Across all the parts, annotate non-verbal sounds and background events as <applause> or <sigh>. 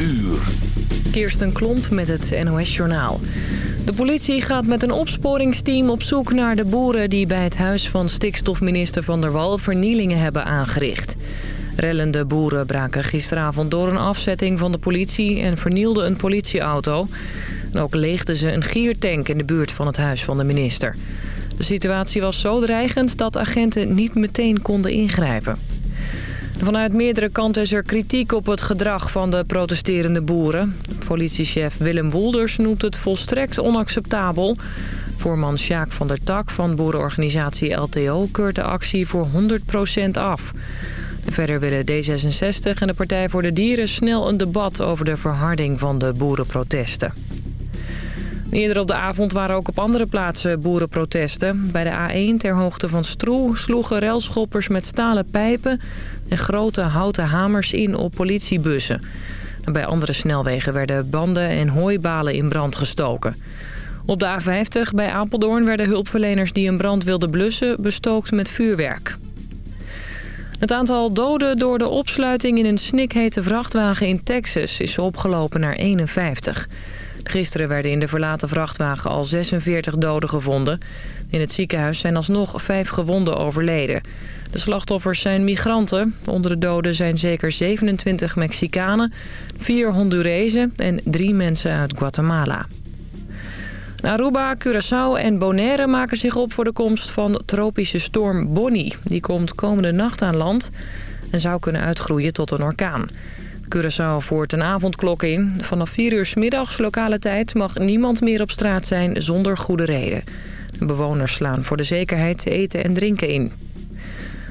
uur. Kirsten Klomp met het NOS-journaal. De politie gaat met een opsporingsteam op zoek naar de boeren... die bij het huis van stikstofminister Van der Wal vernielingen hebben aangericht. Rellende boeren braken gisteravond door een afzetting van de politie... en vernielden een politieauto. En ook leegden ze een giertank in de buurt van het huis van de minister. De situatie was zo dreigend dat agenten niet meteen konden ingrijpen. Vanuit meerdere kanten is er kritiek op het gedrag van de protesterende boeren. Politiechef Willem Wolders noemt het volstrekt onacceptabel. Voorman Sjaak van der Tak van boerenorganisatie LTO keurt de actie voor 100% af. Verder willen D66 en de Partij voor de Dieren snel een debat over de verharding van de boerenprotesten. Eerder op de avond waren ook op andere plaatsen boerenprotesten. Bij de A1 ter hoogte van Stroe sloegen relschoppers met stalen pijpen... en grote houten hamers in op politiebussen. bij andere snelwegen werden banden en hooibalen in brand gestoken. Op de A50 bij Apeldoorn werden hulpverleners die een brand wilden blussen... bestookt met vuurwerk. Het aantal doden door de opsluiting in een snikhete vrachtwagen in Texas is opgelopen naar 51. Gisteren werden in de verlaten vrachtwagen al 46 doden gevonden. In het ziekenhuis zijn alsnog vijf gewonden overleden. De slachtoffers zijn migranten. Onder de doden zijn zeker 27 Mexicanen, vier Hondurezen en drie mensen uit Guatemala. Aruba, Curaçao en Bonaire maken zich op voor de komst van tropische storm Bonnie. Die komt komende nacht aan land en zou kunnen uitgroeien tot een orkaan. Curaçao voert een avondklok in. Vanaf 4 uur s middags lokale tijd mag niemand meer op straat zijn zonder goede reden. De bewoners slaan voor de zekerheid eten en drinken in.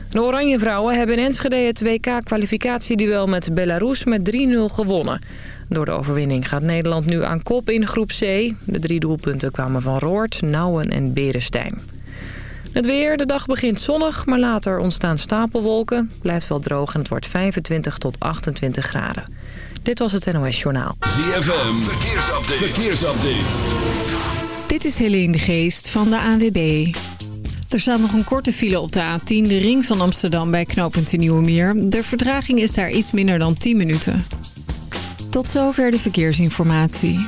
De Oranje Vrouwen hebben in Enschede het WK-kwalificatieduel met Belarus met 3-0 gewonnen. Door de overwinning gaat Nederland nu aan kop in groep C. De drie doelpunten kwamen van Roort, Nouwen en Berestein. Het weer, de dag begint zonnig, maar later ontstaan stapelwolken. Blijft wel droog en het wordt 25 tot 28 graden. Dit was het NOS Journaal. ZFM, verkeersupdate. verkeersupdate. Dit is Helene de Geest van de ANWB. Er staat nog een korte file op de A10, de ring van Amsterdam bij knooppunt Nieuwe Meer. De verdraging is daar iets minder dan 10 minuten. Tot zover de verkeersinformatie.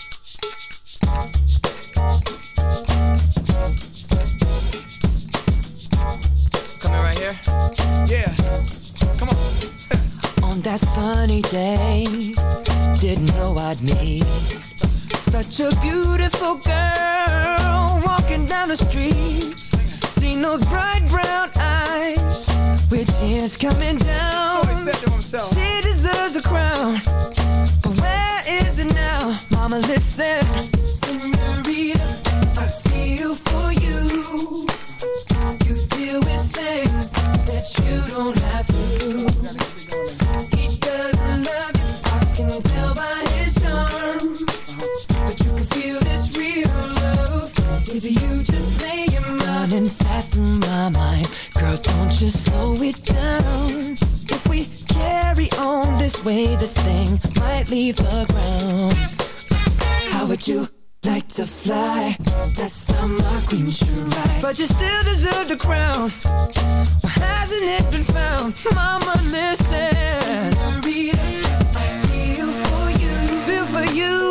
That sunny day. Didn't know I'd meet such a beautiful girl walking down the street. Seen those bright brown eyes with tears coming down. She deserves a crown, but where is it now? Mama, listen, Senorita, I feel for you. You deal with things way This thing might leave the ground. How would you like to fly? That's how my queen should ride But you still deserve the crown Why hasn't it been found? Mama, listen Senorita, I feel for you Feel for you You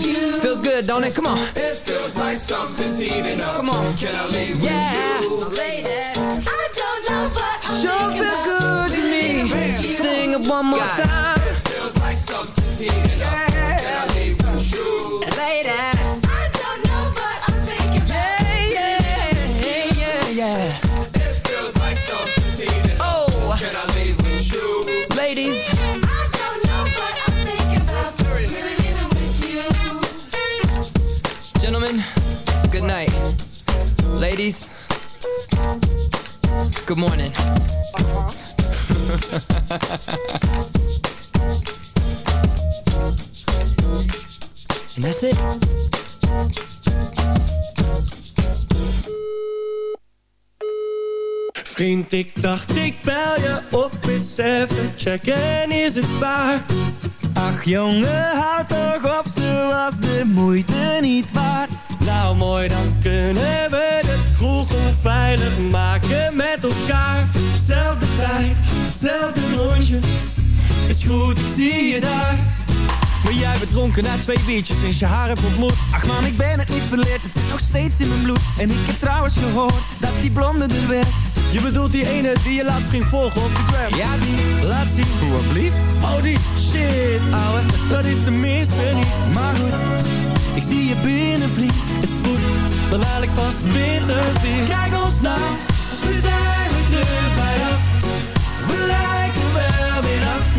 Feels good, don't it? Come on. It feels like something's heating up. Come on. Can I leave yeah. with you? Ladies, I don't know, but I'm sure thinking feel good to me. Sing it one more God. time. It feels like something's heating up. Can Ladies, good morning. <laughs> and that's it. Vriend, ik dacht ik bel je op eens even checken, is het waar? Ach jongen, houd toch op, ze was de moeite niet waard nou mooi, dan kunnen we de kroeg onveilig maken met elkaar. Zelfde tijd, hetzelfde rondje. Is goed, ik zie je daar. Maar jij bent dronken na twee biertjes sinds je haar hebt ontmoet. Ach man, ik ben het niet verleerd, het zit nog steeds in mijn bloed. En ik heb trouwens gehoord dat die blonde er werd. Je bedoelt die ene die je laatst ging volgen op de gram? Ja, die. Laat zien. Hoe, alblieft? Oh, die. Shit, ouwe. Dat is de minste niet. Maar goed. Ik zie je binnen, vriend. Is goed. Dan haal ik vast weer. Kijk ons nou. We zijn weer terug bij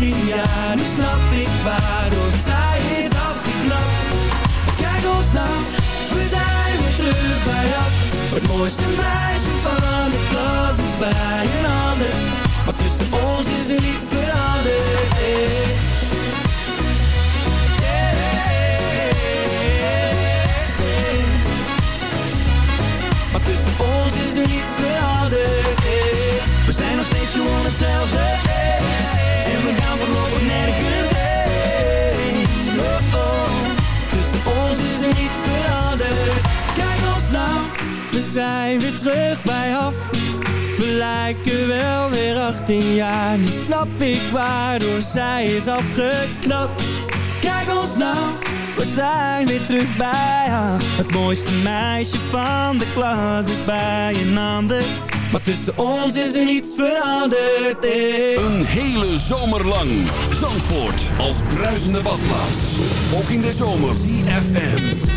18 jaar. Nu snap ik waarom zij is afgeknapt. Kijk ons nou, we zijn weer terug bij af. Het mooiste meisje van de klas is bij een ander Maar tussen ons is er niets veranderd hey. Maar tussen ons is er niets veranderd We zijn nog steeds gewoon hetzelfde zijn weer terug bij af. We lijken wel weer 18 jaar. Nu snap ik waardoor zij is afgeknapt. Kijk ons nou we zijn weer terug bij af Het mooiste meisje van de klas is bij een ander. Maar tussen ons is er niets veranderd eh. Een hele zomer lang. Zandvoort als bruisende badplaats. Ook in de zomer. CFM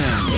ZFM.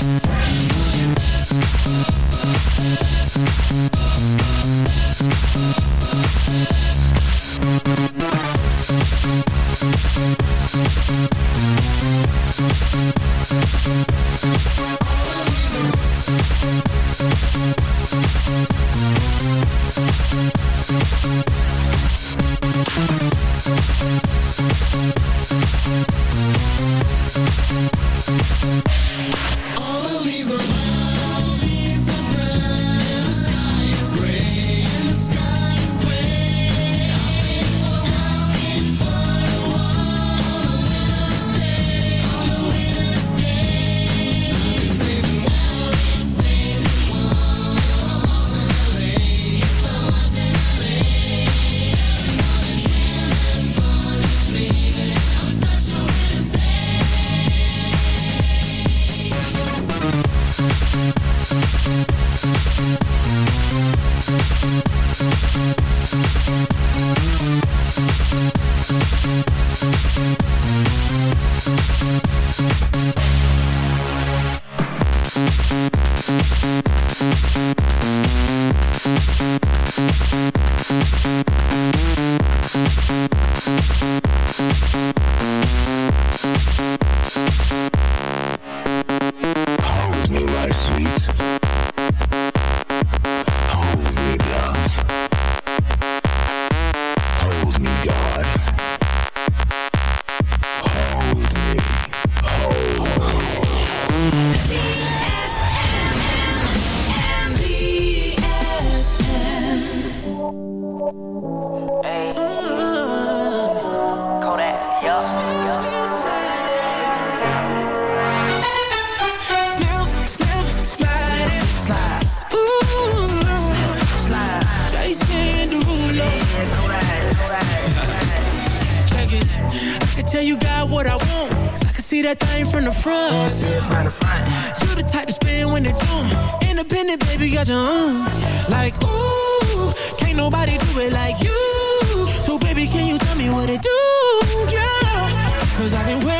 Thank tell you got what I want I can see that thing from the front, from the front. You the type to spin when it boom Independent, baby, got your own Like, ooh, can't nobody do it like you So baby, can you tell me what it do? Cause I've been waiting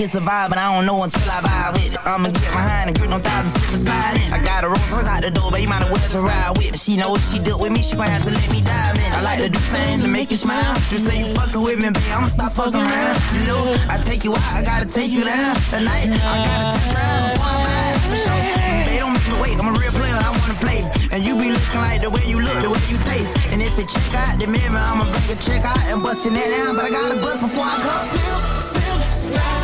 it's a vibe, but I don't know until I vibe with it. I'ma get behind and grip no thousand slip beside it. I got a Rolls Royce out the door, but you might as well to ride with. She know what she do with me, she gon' have to let me dive in. I like to do things to make you smile. Just say you fucking with me, babe, I'ma stop fucking around. You know, I take you out, I gotta take you down. Tonight, I gotta test drive before I'm for sure. They don't make me wait, I'm a real player, I wanna play. And you be looking like the way you look, the way you taste. And if it check out the mirror, I'ma bring a check out and bust your that down. But I gotta bust before I come. Slide you can slip. Slip off,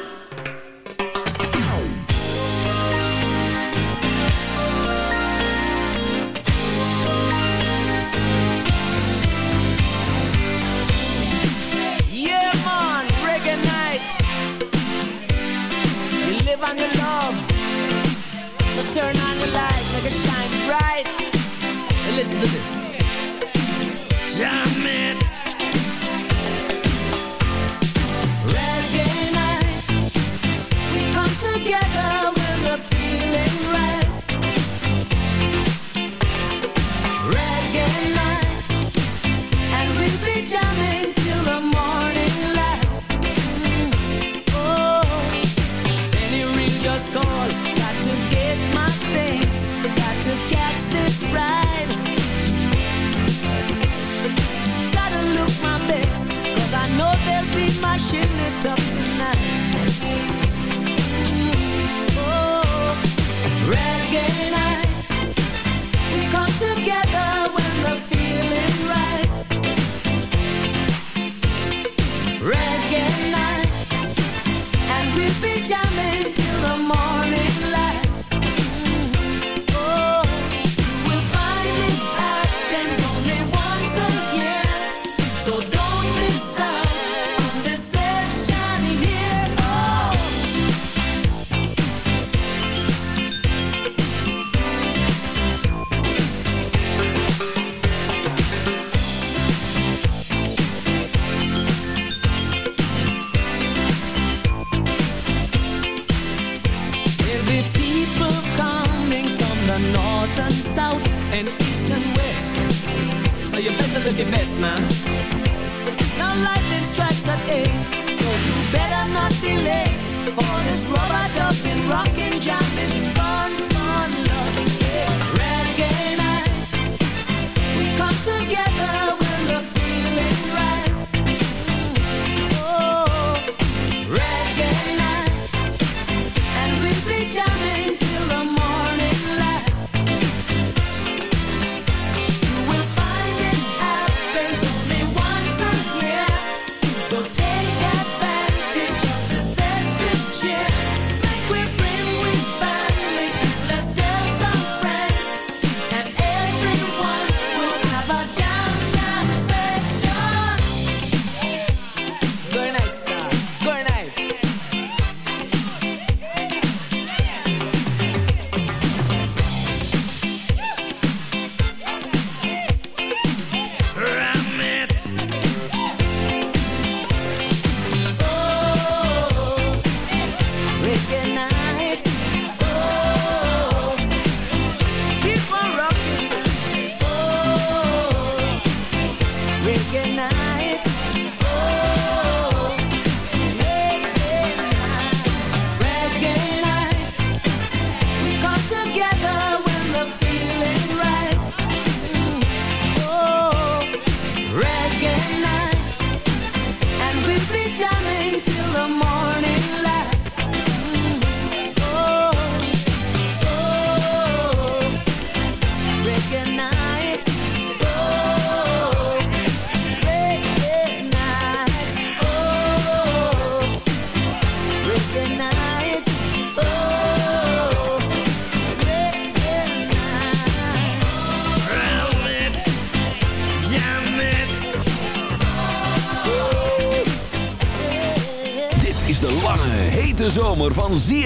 Turn on the light, make it shine bright. And listen to this. Jam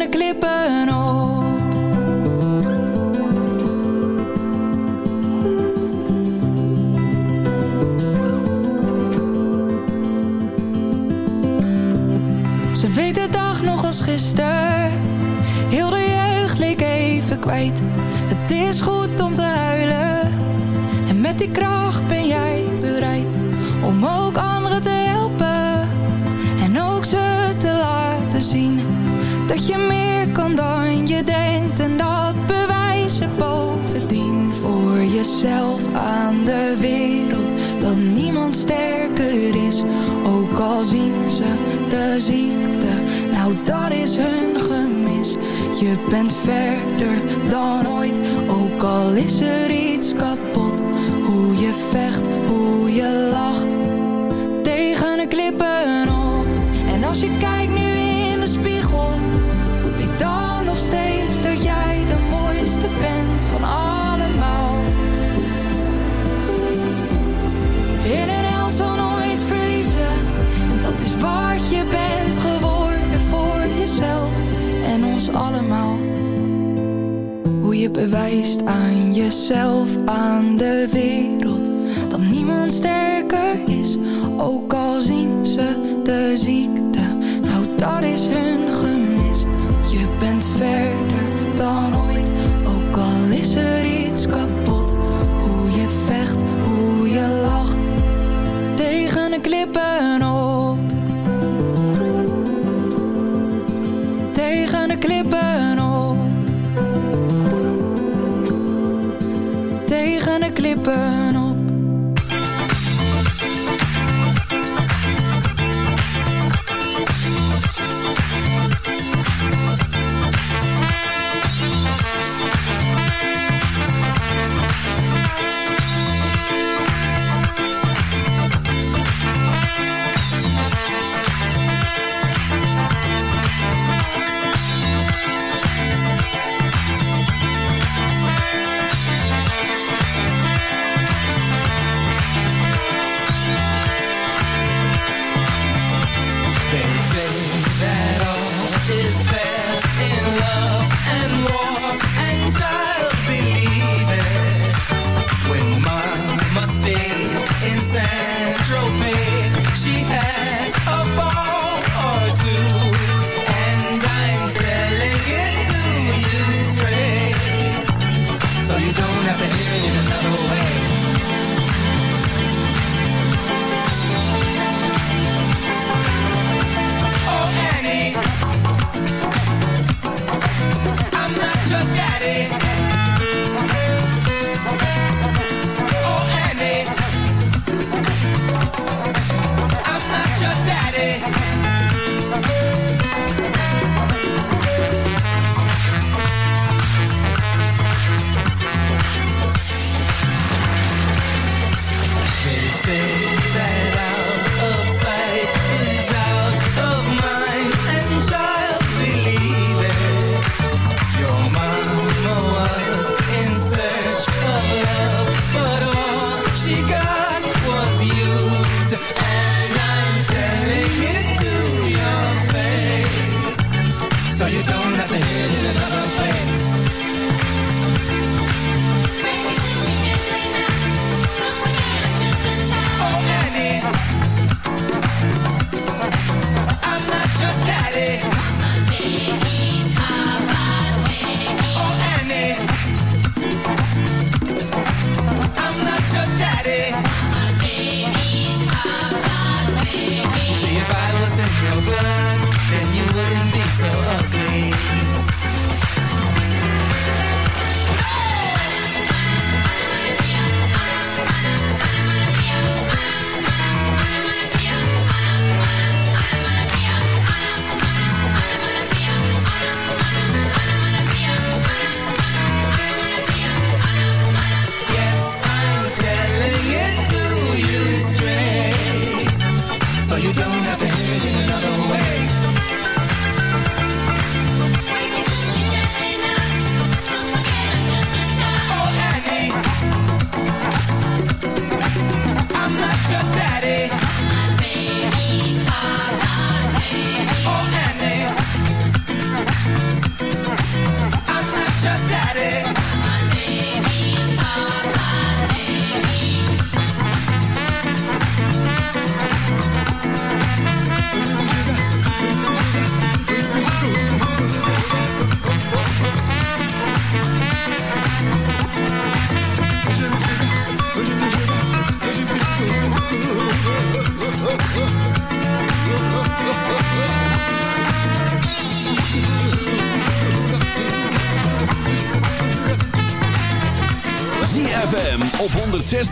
kunnen klippen op. zelf aan de wereld dat niemand sterker is. Ook al zien ze de ziekte, nou dat is hun gemis. Je bent verder dan ooit, ook al is er iets Bewijst aan jezelf, aan de wereld.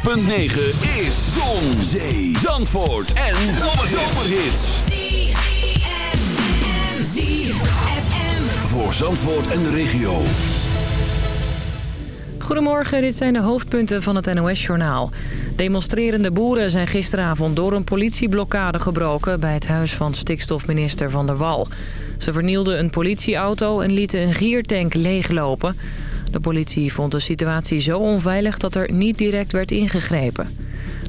Is Zon, Zee, Zandvoort en Zomerhits. Voor Zandvoort en de regio. Goedemorgen, dit zijn de hoofdpunten van het NOS-journaal. Demonstrerende boeren zijn gisteravond door een politieblokkade gebroken... bij het huis van stikstofminister Van der Wal. Ze vernielden een politieauto en lieten een giertank leeglopen. De politie vond de situatie zo onveilig dat er niet direct werd ingegrepen.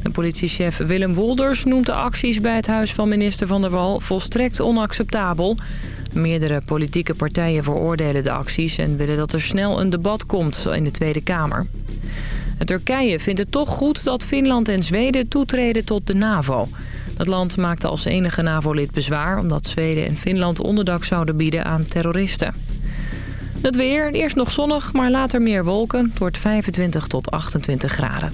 De politiechef Willem Wolders noemt de acties bij het huis van minister Van der Wal volstrekt onacceptabel. Meerdere politieke partijen veroordelen de acties en willen dat er snel een debat komt in de Tweede Kamer. Turkije vindt het toch goed dat Finland en Zweden toetreden tot de NAVO. Dat land maakte als enige NAVO-lid bezwaar... omdat Zweden en Finland onderdak zouden bieden aan terroristen. Het weer, eerst nog zonnig, maar later meer wolken. Het wordt 25 tot 28 graden.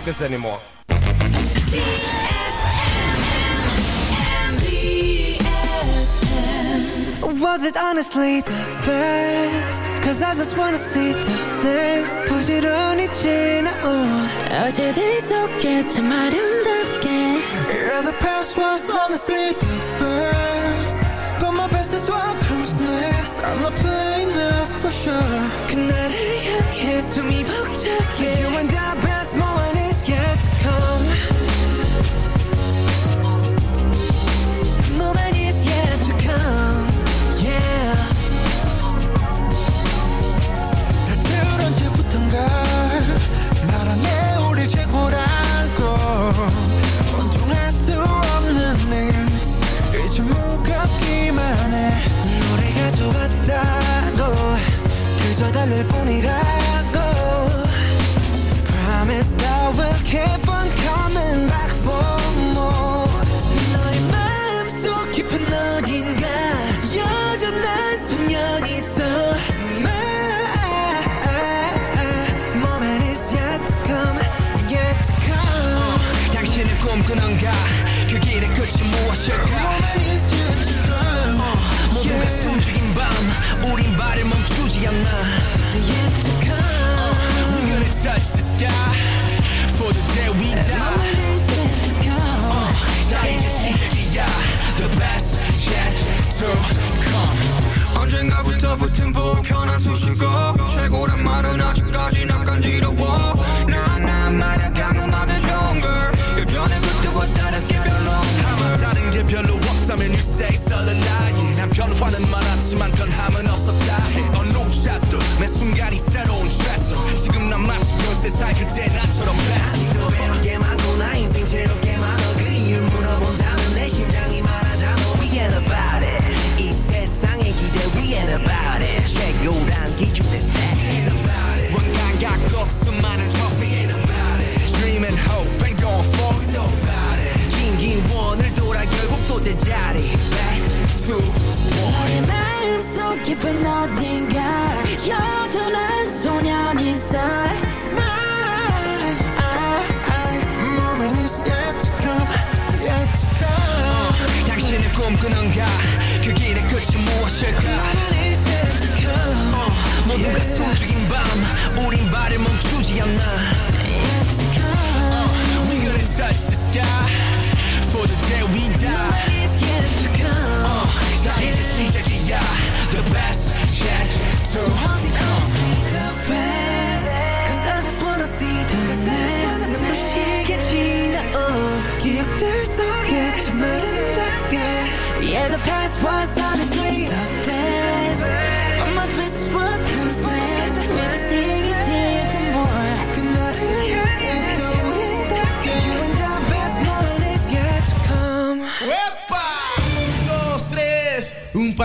take this anymore. Was it honestly the best? Cause I just wanna see the next 부지런히 지나온 어제들 속에 참 아름답게 Yeah, the past was honestly the best But my best is what comes next I'm not playing that for sure 그날을 향해 숨이 벅차게 You and I 있었는 나의 남편과는 많았지만 변함은 없었다. 해 어느 샷도 매 순간이 새로운 트레스 지금 난 마치 그 연세살 그때 touch the sky for the day we die. Uh, yet to come. The best, I just to see the next. 눈부시게 지나온 기억들 속에 참 아름답게. Yeah, the past was honestly.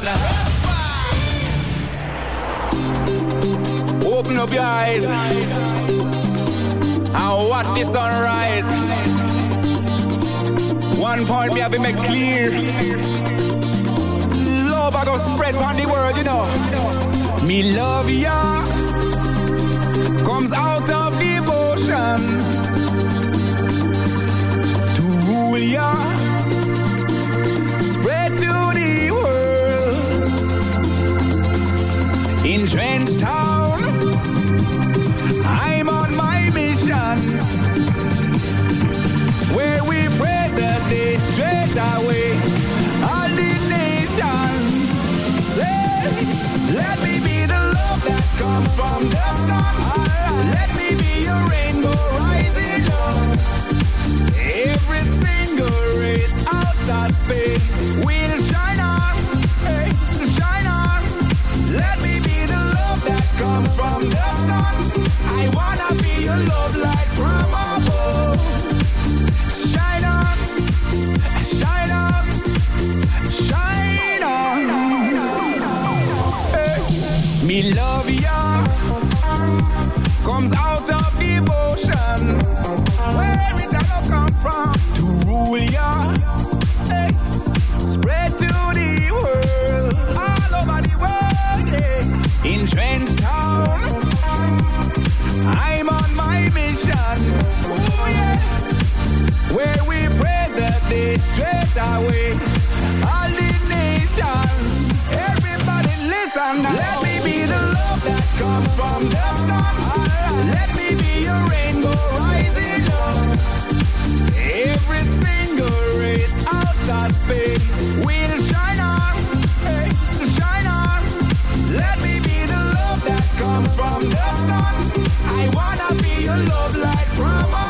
Atrás. Open up your eyes and watch the sunrise. One point me have to make clear. Love I go spread on the world, you know. Me love ya comes out of devotion to rule ya. Let me be your rainbow rising up. Every single out space will shine on, hey, shine on. Let me be the love that comes from the sun. I wanna be your love light away all the nation. Everybody listen now. Let me be the love that comes from the sun. Let me be your rainbow rising up. Every single race out space will shine on, hey, shine on. Let me be the love that comes from the sun. I wanna be your love light from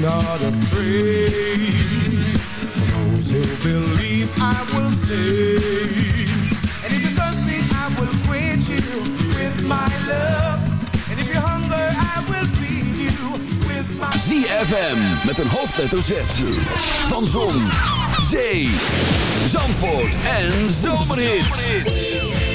not afraid. For those who believe I will save. And if you're thirsty I will quench you with my love. And if you're hungry I will feed you with my ZFM met een hoofdletter Z. Van Zon, Zee, Zandvoort en Zomerhits.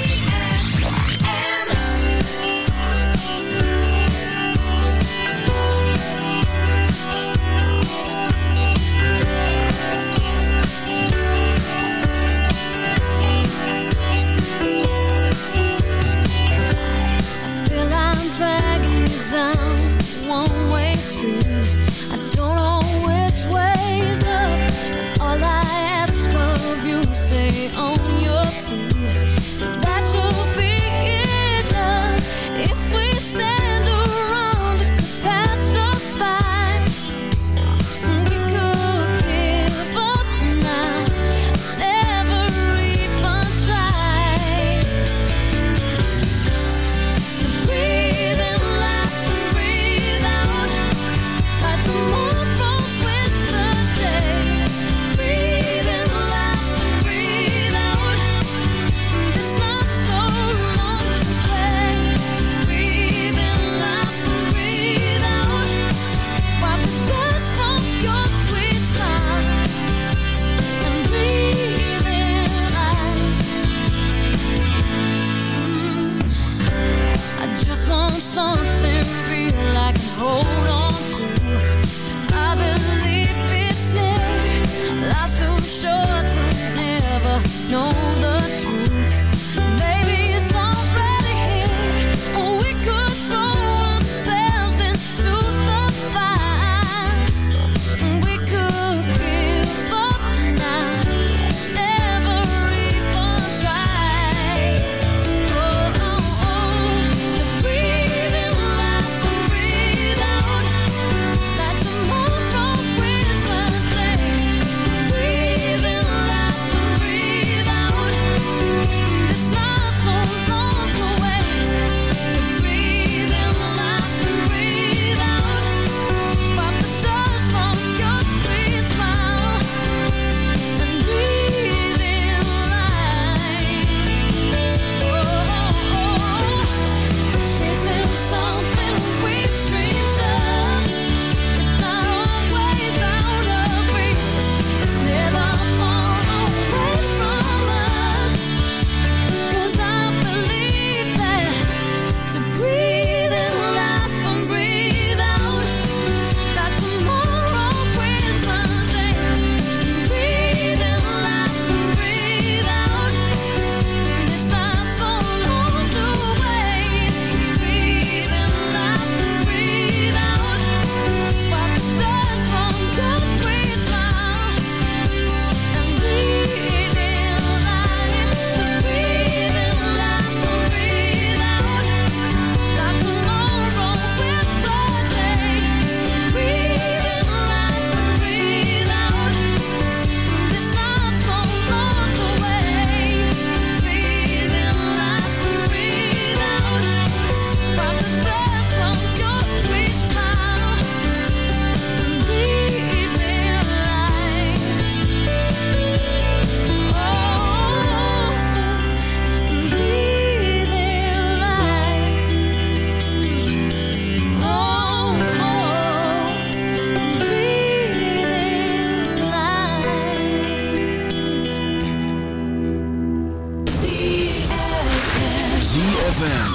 ZFM.